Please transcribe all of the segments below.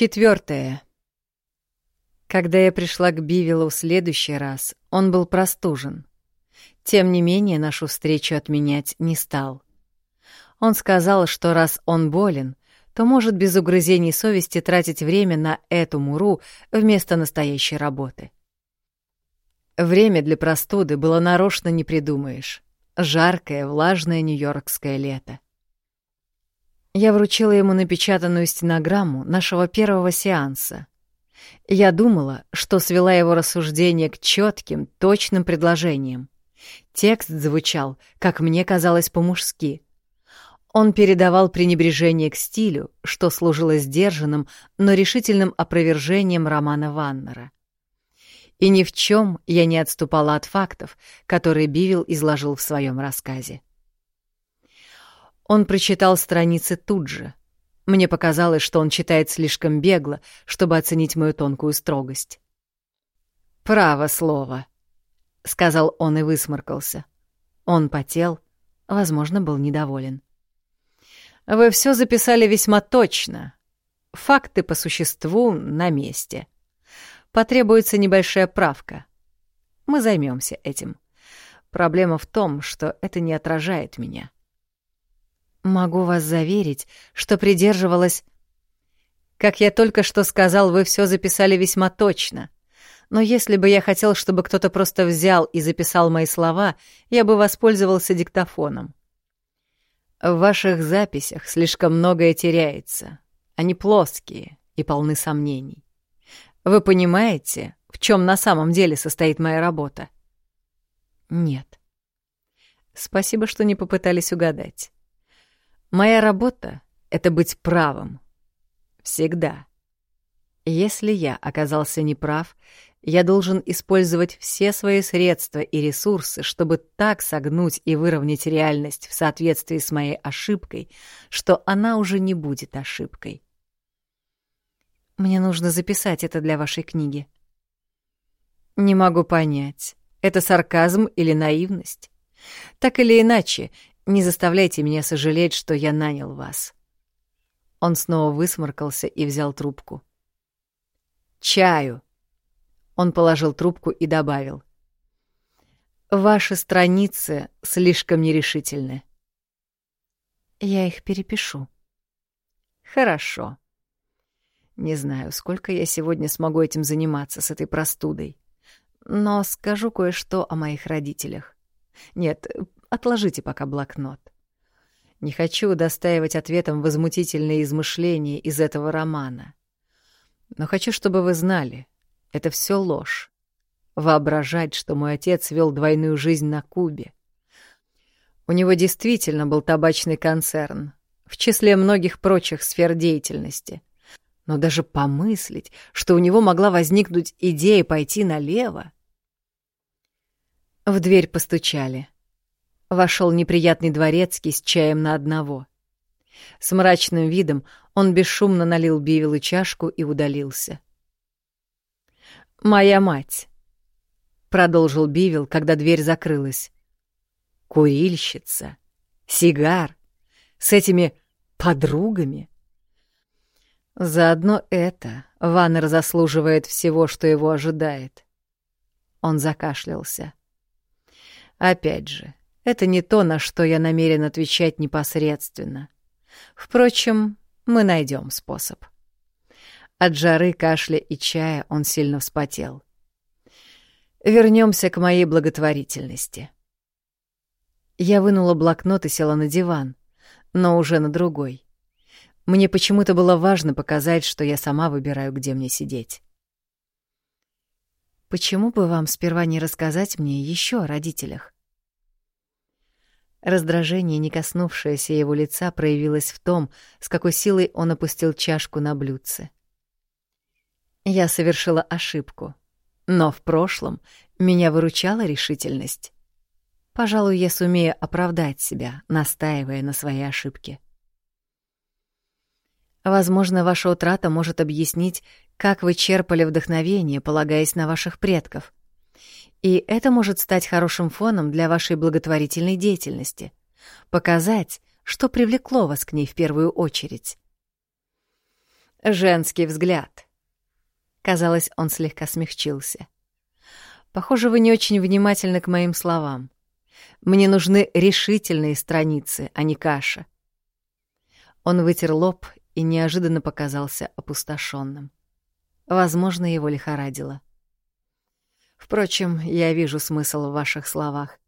Четвертое. Когда я пришла к Бивилу в следующий раз, он был простужен. Тем не менее, нашу встречу отменять не стал. Он сказал, что раз он болен, то может без угрызений совести тратить время на эту муру вместо настоящей работы. Время для простуды было нарочно не придумаешь. Жаркое, влажное нью-йоркское лето. Я вручила ему напечатанную стенограмму нашего первого сеанса. Я думала, что свела его рассуждение к четким, точным предложениям. Текст звучал, как мне казалось, по-мужски. Он передавал пренебрежение к стилю, что служило сдержанным, но решительным опровержением романа Ваннера. И ни в чем я не отступала от фактов, которые Бивил изложил в своем рассказе. Он прочитал страницы тут же. Мне показалось, что он читает слишком бегло, чтобы оценить мою тонкую строгость. «Право слово», — сказал он и высморкался. Он потел, возможно, был недоволен. «Вы все записали весьма точно. Факты по существу на месте. Потребуется небольшая правка. Мы займемся этим. Проблема в том, что это не отражает меня». Могу вас заверить, что придерживалась... Как я только что сказал, вы все записали весьма точно. Но если бы я хотел, чтобы кто-то просто взял и записал мои слова, я бы воспользовался диктофоном. В ваших записях слишком многое теряется. Они плоские и полны сомнений. Вы понимаете, в чем на самом деле состоит моя работа? Нет. Спасибо, что не попытались угадать. Моя работа — это быть правым. Всегда. Если я оказался неправ, я должен использовать все свои средства и ресурсы, чтобы так согнуть и выровнять реальность в соответствии с моей ошибкой, что она уже не будет ошибкой. Мне нужно записать это для вашей книги. Не могу понять, это сарказм или наивность. Так или иначе, не заставляйте меня сожалеть, что я нанял вас. Он снова высморкался и взял трубку. Чаю. Он положил трубку и добавил. Ваши страницы слишком нерешительны. Я их перепишу. Хорошо. Не знаю, сколько я сегодня смогу этим заниматься с этой простудой. Но скажу кое-что о моих родителях. Нет, Отложите пока блокнот. Не хочу удостаивать ответом возмутительные измышления из этого романа. Но хочу, чтобы вы знали, это все ложь. Воображать, что мой отец вел двойную жизнь на Кубе. У него действительно был табачный концерн, в числе многих прочих сфер деятельности. Но даже помыслить, что у него могла возникнуть идея пойти налево. В дверь постучали. Вошел неприятный дворецкий с чаем на одного. С мрачным видом он бесшумно налил Бивилу чашку и удалился. «Моя мать», — продолжил Бивил, когда дверь закрылась. «Курильщица, сигар, с этими подругами». Заодно это Ваннер заслуживает всего, что его ожидает. Он закашлялся. Опять же, это не то, на что я намерен отвечать непосредственно. Впрочем, мы найдем способ. От жары, кашля и чая он сильно вспотел. Вернемся к моей благотворительности. Я вынула блокнот и села на диван, но уже на другой. Мне почему-то было важно показать, что я сама выбираю, где мне сидеть. Почему бы вам сперва не рассказать мне еще о родителях? Раздражение, не коснувшееся его лица, проявилось в том, с какой силой он опустил чашку на блюдце. Я совершила ошибку, но в прошлом меня выручала решительность. Пожалуй, я сумею оправдать себя, настаивая на своей ошибке. Возможно, ваша утрата может объяснить, как вы черпали вдохновение, полагаясь на ваших предков — и это может стать хорошим фоном для вашей благотворительной деятельности. Показать, что привлекло вас к ней в первую очередь. Женский взгляд. Казалось, он слегка смягчился. Похоже, вы не очень внимательны к моим словам. Мне нужны решительные страницы, а не каша. Он вытер лоб и неожиданно показался опустошенным. Возможно, его лихорадило. Впрочем, я вижу смысл в ваших словах.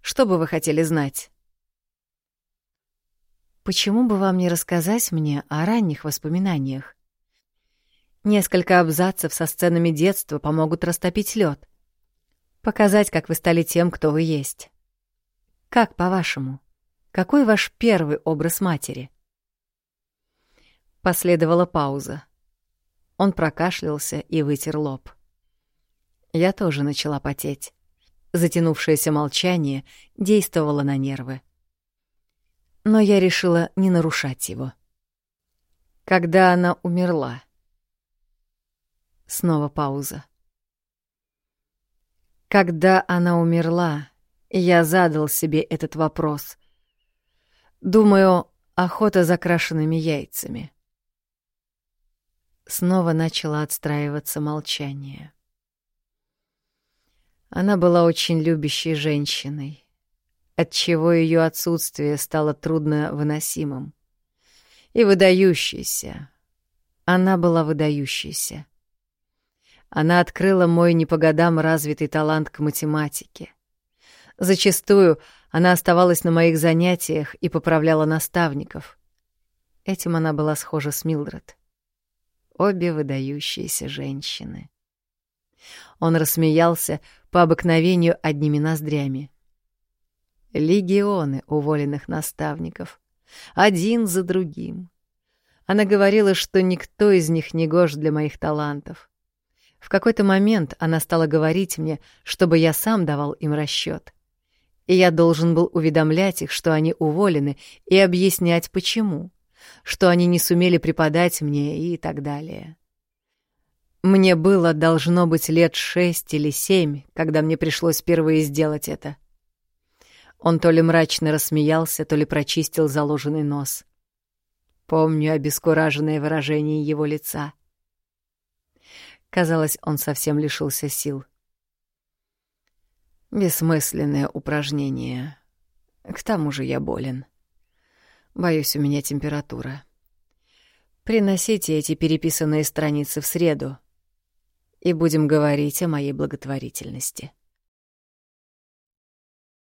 Что бы вы хотели знать? Почему бы вам не рассказать мне о ранних воспоминаниях? Несколько абзацев со сценами детства помогут растопить лед. Показать, как вы стали тем, кто вы есть. Как, по-вашему, какой ваш первый образ матери? Последовала пауза. Он прокашлялся и вытер лоб. Я тоже начала потеть. Затянувшееся молчание действовало на нервы. Но я решила не нарушать его. Когда она умерла. Снова пауза. Когда она умерла, я задал себе этот вопрос. Думаю, охота за крашенными яйцами. Снова начало отстраиваться молчание. Она была очень любящей женщиной, отчего ее отсутствие стало трудно выносимым. И выдающейся. Она была выдающейся. Она открыла мой не по годам развитый талант к математике. Зачастую она оставалась на моих занятиях и поправляла наставников. Этим она была схожа с Милдред. Обе выдающиеся женщины. Он рассмеялся по обыкновению одними ноздрями. Легионы уволенных наставников. Один за другим. Она говорила, что никто из них не гож для моих талантов. В какой-то момент она стала говорить мне, чтобы я сам давал им расчет. И я должен был уведомлять их, что они уволены, и объяснять, почему, что они не сумели преподать мне и так далее. Мне было, должно быть, лет шесть или семь, когда мне пришлось впервые сделать это. Он то ли мрачно рассмеялся, то ли прочистил заложенный нос. Помню обескураженное выражение его лица — Казалось, он совсем лишился сил. Бессмысленное упражнение. К тому же я болен. Боюсь, у меня температура. Приносите эти переписанные страницы в среду, и будем говорить о моей благотворительности.